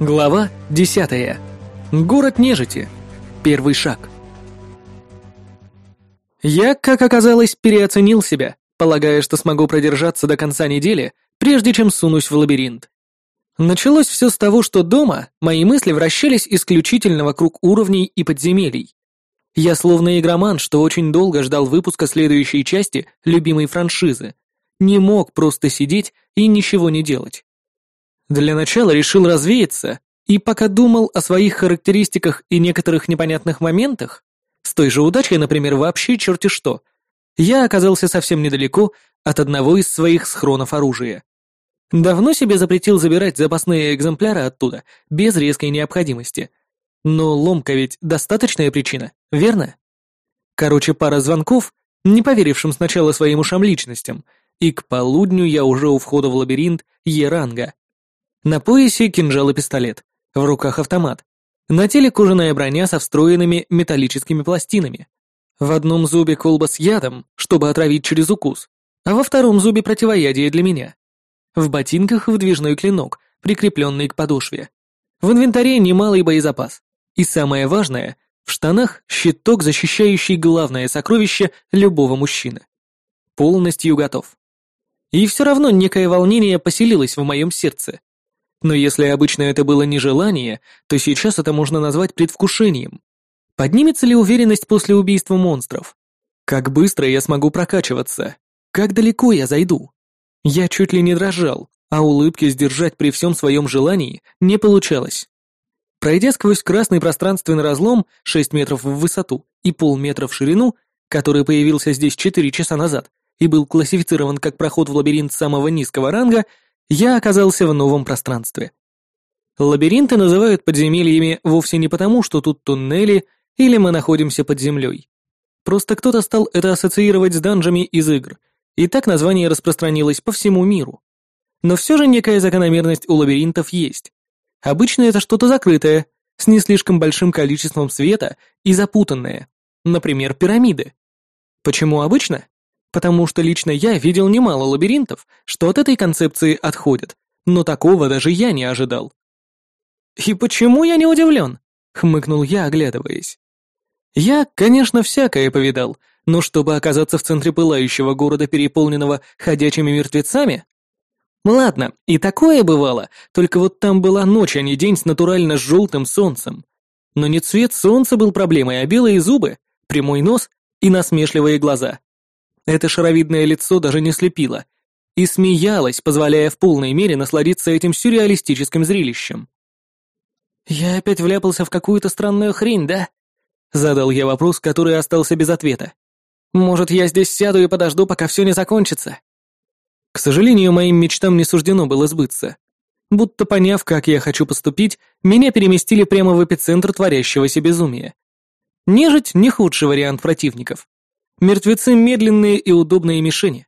Глава 10. Город нежити. Первый шаг. Я, как оказалось, переоценил себя, полагая, что смогу продержаться до конца недели, прежде чем сунусь в лабиринт. Началось все с того, что дома мои мысли вращались исключительно вокруг уровней и подземелий. Я словно игроман, что очень долго ждал выпуска следующей части любимой франшизы. Не мог просто сидеть и ничего не делать. Для начала решил развеяться, и пока думал о своих характеристиках и некоторых непонятных моментах, с той же удачей, например, вообще черти что, я оказался совсем недалеко от одного из своих схронов оружия. Давно себе запретил забирать запасные экземпляры оттуда, без резкой необходимости. Но ломка ведь достаточная причина, верно? Короче, пара звонков, не поверившим сначала своим ушам личностям, и к полудню я уже у входа в лабиринт Е-ранга. На поясе кинжал и пистолет, в руках автомат. На теле кожаная броня со встроенными металлическими пластинами. В одном зубе колба с ядом, чтобы отравить через укус, а во втором зубе противоядие для меня. В ботинках выдвижной клинок, прикрепленный к подошве. В инвентаре немалый боезапас. И самое важное, в штанах щиток, защищающий главное сокровище любого мужчины. Полностью готов. И все равно некое волнение поселилось в моем сердце. Но если обычно это было нежелание, то сейчас это можно назвать предвкушением. Поднимется ли уверенность после убийства монстров? Как быстро я смогу прокачиваться? Как далеко я зайду? Я чуть ли не дрожал, а улыбки сдержать при всем своем желании не получалось. Пройдя сквозь красный пространственный разлом 6 метров в высоту и полметра в ширину, который появился здесь 4 часа назад и был классифицирован как проход в лабиринт самого низкого ранга, я оказался в новом пространстве. Лабиринты называют подземельями вовсе не потому, что тут туннели или мы находимся под землей. Просто кто-то стал это ассоциировать с данжами из игр, и так название распространилось по всему миру. Но все же некая закономерность у лабиринтов есть. Обычно это что-то закрытое, с не слишком большим количеством света и запутанное, например, пирамиды. Почему обычно? Потому что лично я видел немало лабиринтов, что от этой концепции отходят, но такого даже я не ожидал. «И почему я не удивлен?» — хмыкнул я, оглядываясь. «Я, конечно, всякое повидал, но чтобы оказаться в центре пылающего города, переполненного ходячими мертвецами? Ладно, и такое бывало, только вот там была ночь, а не день с натурально желтым солнцем. Но не цвет солнца был проблемой, а белые зубы, прямой нос и насмешливые глаза. Это шаровидное лицо даже не слепило. И смеялась, позволяя в полной мере насладиться этим сюрреалистическим зрелищем. «Я опять вляпался в какую-то странную хрень, да?» Задал я вопрос, который остался без ответа. «Может, я здесь сяду и подожду, пока все не закончится?» К сожалению, моим мечтам не суждено было сбыться. Будто поняв, как я хочу поступить, меня переместили прямо в эпицентр творящегося безумия. Нежить — не худший вариант противников. Мертвецы — медленные и удобные мишени.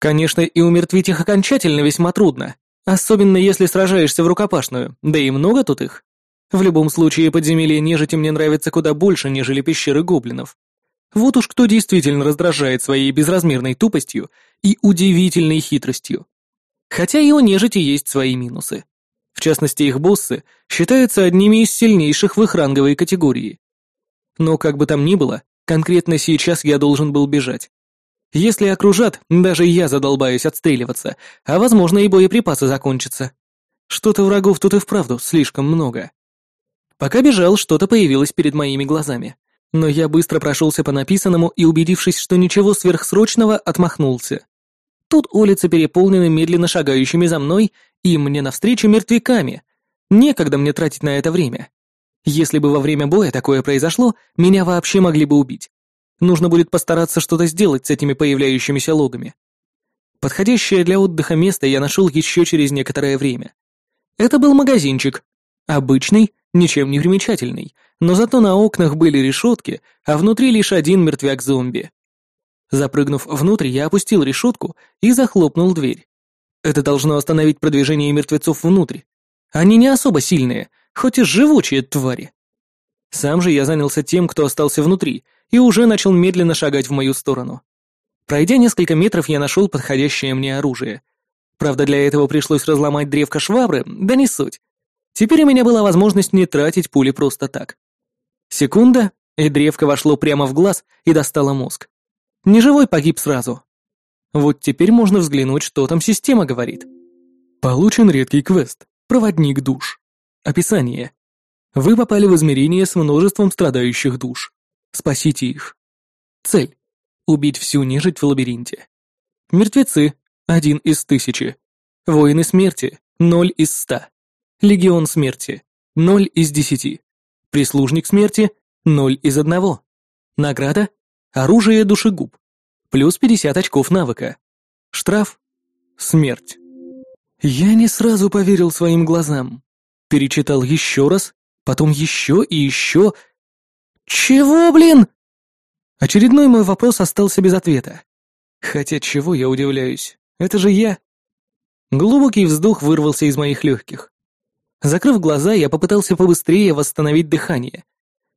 Конечно, и умертвить их окончательно весьма трудно, особенно если сражаешься в рукопашную, да и много тут их. В любом случае, подземелье нежити мне нравится куда больше, нежели пещеры гоблинов. Вот уж кто действительно раздражает своей безразмерной тупостью и удивительной хитростью. Хотя и у нежити есть свои минусы. В частности, их боссы считаются одними из сильнейших в их ранговой категории. Но как бы там ни было, Конкретно сейчас я должен был бежать. Если окружат, даже я задолбаюсь отстреливаться, а возможно и боеприпасы закончатся. Что-то врагов тут и вправду слишком много. Пока бежал, что-то появилось перед моими глазами. Но я быстро прошелся по написанному и, убедившись, что ничего сверхсрочного, отмахнулся. Тут улицы переполнены медленно шагающими за мной и мне навстречу мертвяками. Некогда мне тратить на это время. Если бы во время боя такое произошло, меня вообще могли бы убить. Нужно будет постараться что-то сделать с этими появляющимися логами. Подходящее для отдыха место я нашел еще через некоторое время. Это был магазинчик. Обычный, ничем не примечательный, но зато на окнах были решетки, а внутри лишь один мертвяк-зомби. Запрыгнув внутрь, я опустил решетку и захлопнул дверь. Это должно остановить продвижение мертвецов внутрь. Они не особо сильные, хоть и живучие твари. Сам же я занялся тем, кто остался внутри, и уже начал медленно шагать в мою сторону. Пройдя несколько метров, я нашел подходящее мне оружие. Правда, для этого пришлось разломать древко швабры, да не суть. Теперь у меня была возможность не тратить пули просто так. Секунда, и древко вошло прямо в глаз и достало мозг. Неживой погиб сразу. Вот теперь можно взглянуть, что там система говорит. Получен редкий квест «Проводник душ». Описание. Вы попали в измерение с множеством страдающих душ. Спасите их. Цель. Убить всю нежить в лабиринте. Мертвецы. Один из тысячи. Воины смерти. Ноль из ста. Легион смерти. Ноль из десяти. Прислужник смерти. Ноль из одного. Награда. Оружие душегуб. Плюс 50 очков навыка. Штраф. Смерть. Я не сразу поверил своим глазам. Перечитал еще раз, потом еще и еще. «Чего, блин?» Очередной мой вопрос остался без ответа. Хотя чего я удивляюсь? Это же я. Глубокий вздох вырвался из моих легких. Закрыв глаза, я попытался побыстрее восстановить дыхание.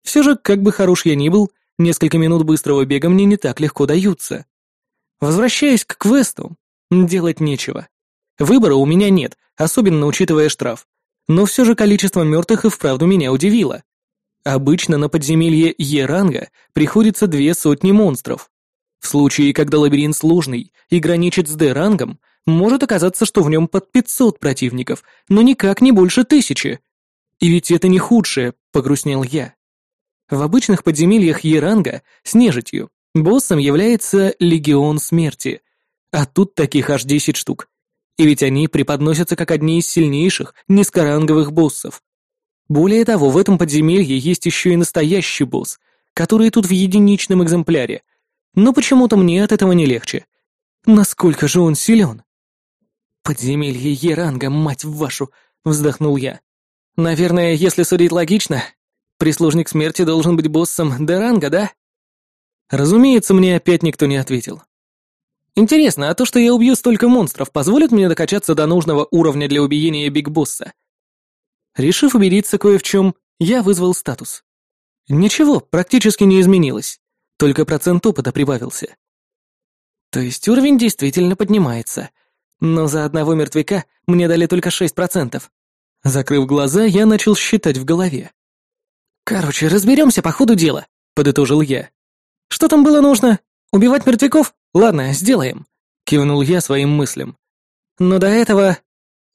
Все же, как бы хорош я ни был, несколько минут быстрого бега мне не так легко даются. Возвращаясь к квесту, делать нечего. Выбора у меня нет, особенно учитывая штраф. Но все же количество мертвых и вправду меня удивило. Обычно на подземелье Е-ранга приходится две сотни монстров. В случае, когда лабиринт сложный и граничит с Д-рангом, может оказаться, что в нем под 500 противников, но никак не больше тысячи. И ведь это не худшее, погрустнел я. В обычных подземельях Е-ранга с нежитью боссом является Легион Смерти, а тут таких аж 10 штук. И ведь они преподносятся как одни из сильнейших низкоранговых боссов. Более того, в этом подземелье есть еще и настоящий босс, который тут в единичном экземпляре. Но почему-то мне от этого не легче. Насколько же он силен? «Подземелье Еранга, мать вашу!» — вздохнул я. «Наверное, если судить логично, прислужник смерти должен быть боссом Деранга, да?» Разумеется, мне опять никто не ответил. Интересно, а то, что я убью столько монстров, позволит мне докачаться до нужного уровня для убиения Биг Босса? Решив убедиться кое в чем, я вызвал статус. Ничего, практически не изменилось, только процент опыта прибавился. То есть уровень действительно поднимается, но за одного мертвяка мне дали только 6%. Закрыв глаза, я начал считать в голове. «Короче, разберемся по ходу дела», — подытожил я. «Что там было нужно? Убивать мертвяков? Ладно, сделаем», — кивнул я своим мыслям. «Но до этого...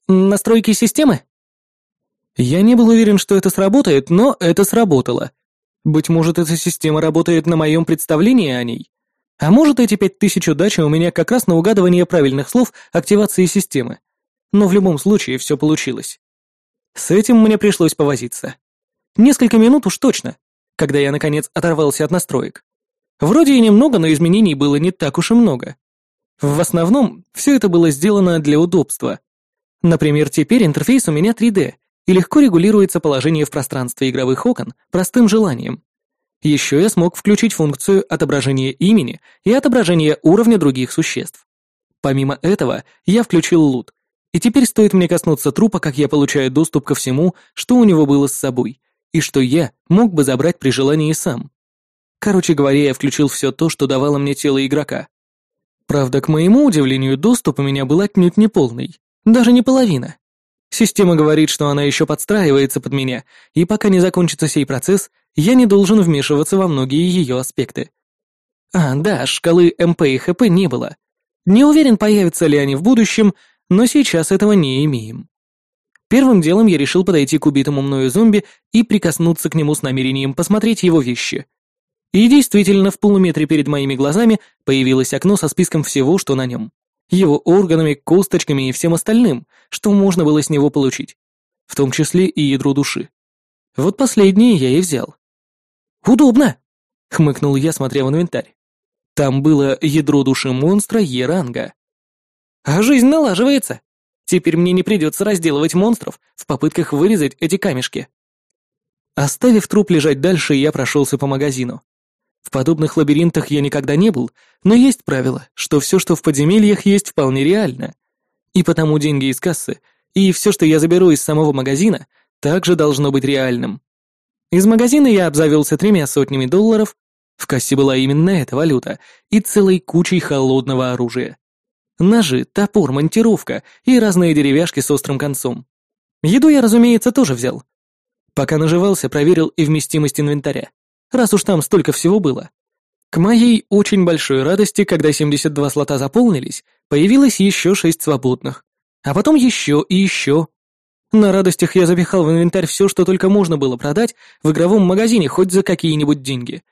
настройки системы?» Я не был уверен, что это сработает, но это сработало. Быть может, эта система работает на моем представлении о ней? А может, эти пять тысяч удачи у меня как раз на угадывание правильных слов активации системы. Но в любом случае все получилось. С этим мне пришлось повозиться. Несколько минут уж точно, когда я, наконец, оторвался от настроек. Вроде и немного, но изменений было не так уж и много. В основном, все это было сделано для удобства. Например, теперь интерфейс у меня 3D, и легко регулируется положение в пространстве игровых окон простым желанием. Еще я смог включить функцию отображения имени и отображения уровня других существ. Помимо этого, я включил лут, и теперь стоит мне коснуться трупа, как я получаю доступ ко всему, что у него было с собой, и что я мог бы забрать при желании сам. Короче говоря, я включил все то, что давало мне тело игрока. Правда, к моему удивлению, доступ у меня был отнюдь не полный, даже не половина. Система говорит, что она еще подстраивается под меня, и пока не закончится сей процесс, я не должен вмешиваться во многие ее аспекты. А, да, шкалы МП и ХП не было. Не уверен, появятся ли они в будущем, но сейчас этого не имеем. Первым делом я решил подойти к убитому мною зомби и прикоснуться к нему с намерением посмотреть его вещи. И действительно, в полуметре перед моими глазами появилось окно со списком всего, что на нем его органами, косточками и всем остальным, что можно было с него получить, в том числе и ядро души. Вот последнее я и взял. «Удобно!» — хмыкнул я, смотря в инвентарь. Там было ядро души монстра Е-ранга. «А жизнь налаживается! Теперь мне не придется разделывать монстров в попытках вырезать эти камешки». Оставив труп лежать дальше, я прошелся по магазину. В подобных лабиринтах я никогда не был, но есть правило, что все, что в подземельях, есть вполне реально. И потому деньги из кассы и все, что я заберу из самого магазина, также должно быть реальным. Из магазина я обзавелся тремя сотнями долларов, в кассе была именно эта валюта, и целой кучей холодного оружия. Ножи, топор, монтировка и разные деревяшки с острым концом. Еду я, разумеется, тоже взял. Пока наживался, проверил и вместимость инвентаря, раз уж там столько всего было. К моей очень большой радости, когда 72 слота заполнились, появилось еще 6 свободных. А потом еще и еще. На радостях я запихал в инвентарь все, что только можно было продать в игровом магазине хоть за какие-нибудь деньги.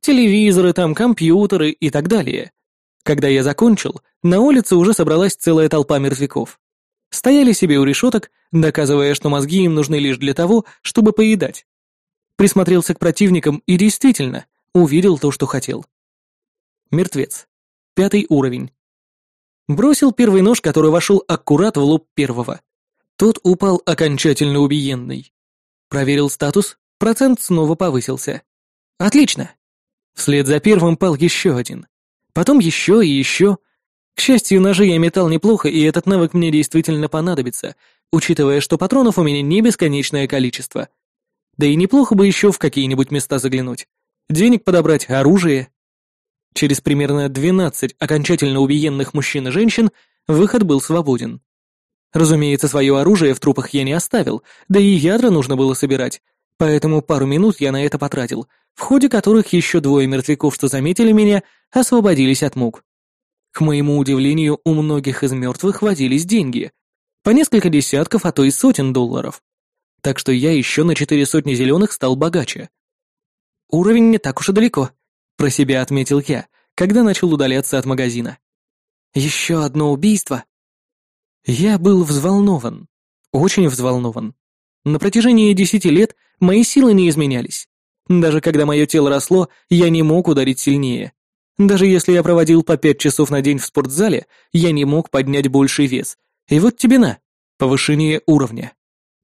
Телевизоры там, компьютеры и так далее. Когда я закончил, на улице уже собралась целая толпа мертвяков. Стояли себе у решеток, доказывая, что мозги им нужны лишь для того, чтобы поедать. Присмотрелся к противникам и действительно увидел то, что хотел. Мертвец. Пятый уровень. Бросил первый нож, который вошел аккурат в лоб первого. Тот упал окончательно убиенный. Проверил статус, процент снова повысился. Отлично. Вслед за первым пал еще один. Потом еще и еще. К счастью, ножи я метал неплохо, и этот навык мне действительно понадобится, учитывая, что патронов у меня не бесконечное количество. Да и неплохо бы еще в какие-нибудь места заглянуть. Денег подобрать, оружие. Через примерно 12 окончательно убиенных мужчин и женщин выход был свободен. Разумеется, свое оружие в трупах я не оставил, да и ядра нужно было собирать, поэтому пару минут я на это потратил, в ходе которых еще двое мертвяков, что заметили меня, освободились от мук. К моему удивлению, у многих из мертвых водились деньги. По несколько десятков, а то и сотен долларов. Так что я еще на четыре сотни зеленых стал богаче. Уровень не так уж и далеко, про себя отметил я, когда начал удаляться от магазина. Еще одно убийство. Я был взволнован. Очень взволнован. На протяжении десяти лет мои силы не изменялись. Даже когда мое тело росло, я не мог ударить сильнее. Даже если я проводил по пять часов на день в спортзале, я не мог поднять больший вес. И вот тебе на, повышение уровня.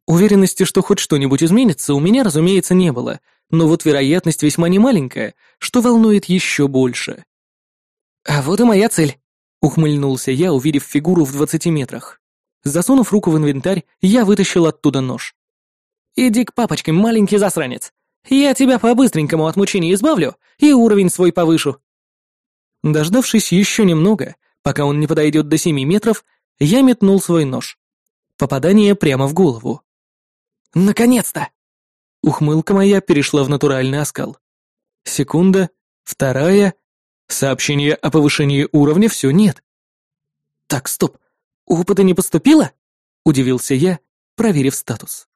Уверенности, что хоть что-нибудь изменится, у меня, разумеется, не было, но вот вероятность весьма немаленькая, что волнует еще больше. «А вот и моя цель», — ухмыльнулся я, увидев фигуру в двадцати метрах. Засунув руку в инвентарь, я вытащил оттуда нож. «Иди к папочке, маленький засранец. Я тебя по-быстренькому от мучений избавлю и уровень свой повышу». Дождавшись еще немного, пока он не подойдет до семи метров, я метнул свой нож. Попадание прямо в голову. «Наконец-то!» Ухмылка моя перешла в натуральный оскал. Секунда, вторая. Сообщение о повышении уровня все нет. «Так, стоп. Опыта не поступило?» — удивился я, проверив статус.